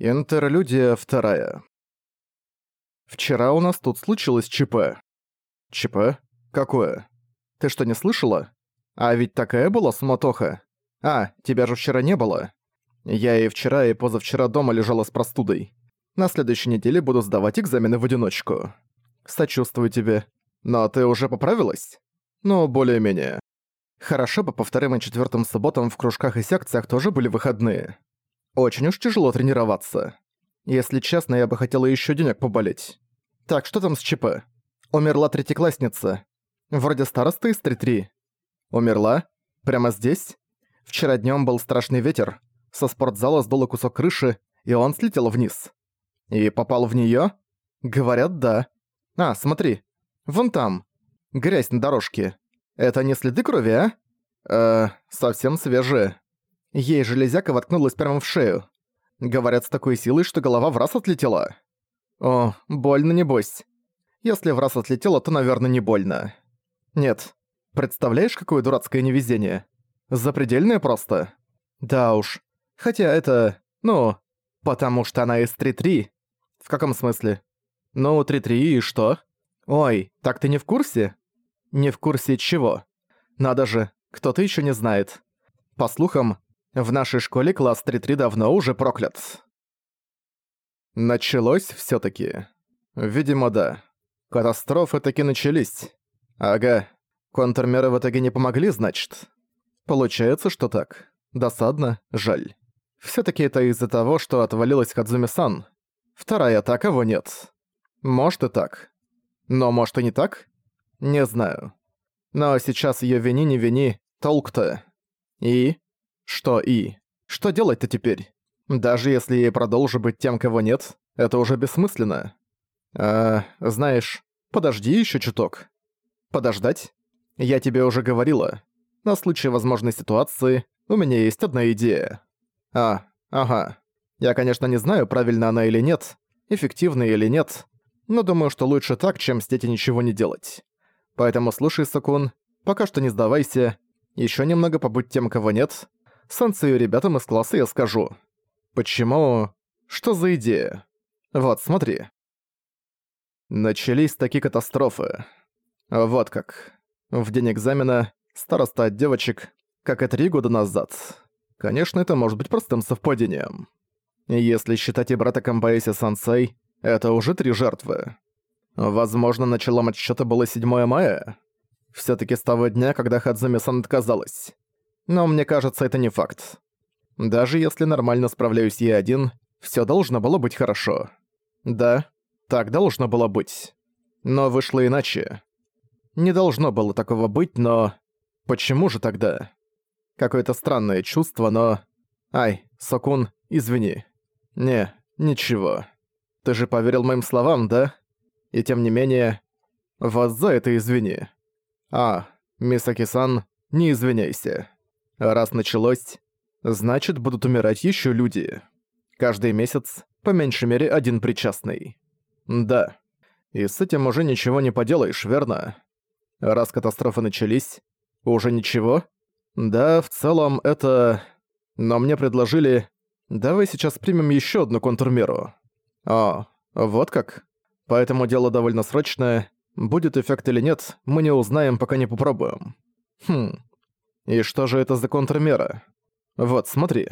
Интерлюдия вторая. Вчера у нас тут случилось ЧП. ЧП? Какое? Ты что, не слышала? А ведь такая была суматоха. А, тебя же вчера не было. Я и вчера, и позавчера дома лежала с простудой. На следующей неделе буду сдавать экзамены в одиночку. Сочувствую тебе. Но ты уже поправилась? Ну, более-менее. Хорошо бы по вторым и четвертым субботам в кружках и секциях тоже были выходные. Очень уж тяжело тренироваться. Если честно, я бы хотела еще денег поболеть. Так, что там с ЧП? Умерла третьеклассница. Вроде староста из 3-3. Умерла? Прямо здесь? Вчера днем был страшный ветер. Со спортзала сдуло кусок крыши, и он слетел вниз. И попал в нее? Говорят, да. А, смотри. Вон там. Грязь на дорожке. Это не следы крови, а? Э, совсем свежие. Ей железяка воткнулась прямо в шею. Говорят, с такой силой, что голова в раз отлетела. О, больно небось. Если в раз отлетела, то, наверное, не больно. Нет. Представляешь, какое дурацкое невезение? Запредельное просто. Да уж. Хотя это... Ну... Потому что она из 3-3. В каком смысле? Ну, 3-3 и что? Ой, так ты не в курсе? Не в курсе чего? Надо же, кто-то еще не знает. По слухам, в нашей школе класс 3-3 давно уже проклят. Началось все таки Видимо, да. Катастрофы таки начались. Ага. Контрмеры в итоге не помогли, значит? Получается, что так. Досадно, жаль. все таки это из-за того, что отвалилась Хадзуми-сан. Вторая атака его нет. Может и так. Но может и не так? Не знаю. Но сейчас ее вини не вини, толк-то. И? Что и? Что делать-то теперь? Даже если ей продолжу быть тем, кого нет, это уже бессмысленно. А, знаешь, подожди еще чуток. Подождать? Я тебе уже говорила. На случай возможной ситуации у меня есть одна идея. А, ага. Я, конечно, не знаю, правильно она или нет, эффективна или нет, но думаю, что лучше так, чем сидеть и ничего не делать. Поэтому слушай, Сакун, пока что не сдавайся, еще немного побудь тем, кого нет, Санцию ребятам из класса я скажу. Почему... Что за идея? Вот, смотри. Начались такие катастрофы. Вот как. В день экзамена староста от девочек, как и три года назад. Конечно, это может быть простым совпадением. Если считать и брата Камбаэси Сансей, это уже три жертвы. Возможно, началом отсчета было 7 мая. все таки с того дня, когда Хадзуми-сан отказалась. Но мне кажется, это не факт. Даже если нормально справляюсь я один, всё должно было быть хорошо. Да, так должно было быть. Но вышло иначе. Не должно было такого быть, но... Почему же тогда? Какое-то странное чувство, но... Ай, Сокун, извини. Не, ничего. Ты же поверил моим словам, да? И тем не менее... Вот за это извини. А, Мисаки-сан, не извиняйся. Раз началось, значит будут умирать еще люди. Каждый месяц, по меньшей мере, один причастный. Да. И с этим уже ничего не поделаешь, верно? Раз катастрофы начались, уже ничего? Да, в целом это... Но мне предложили... Давай сейчас примем еще одну контрмеру. О, вот как? Поэтому дело довольно срочное. Будет эффект или нет, мы не узнаем, пока не попробуем. Хм, и что же это за контрмера? Вот, смотри.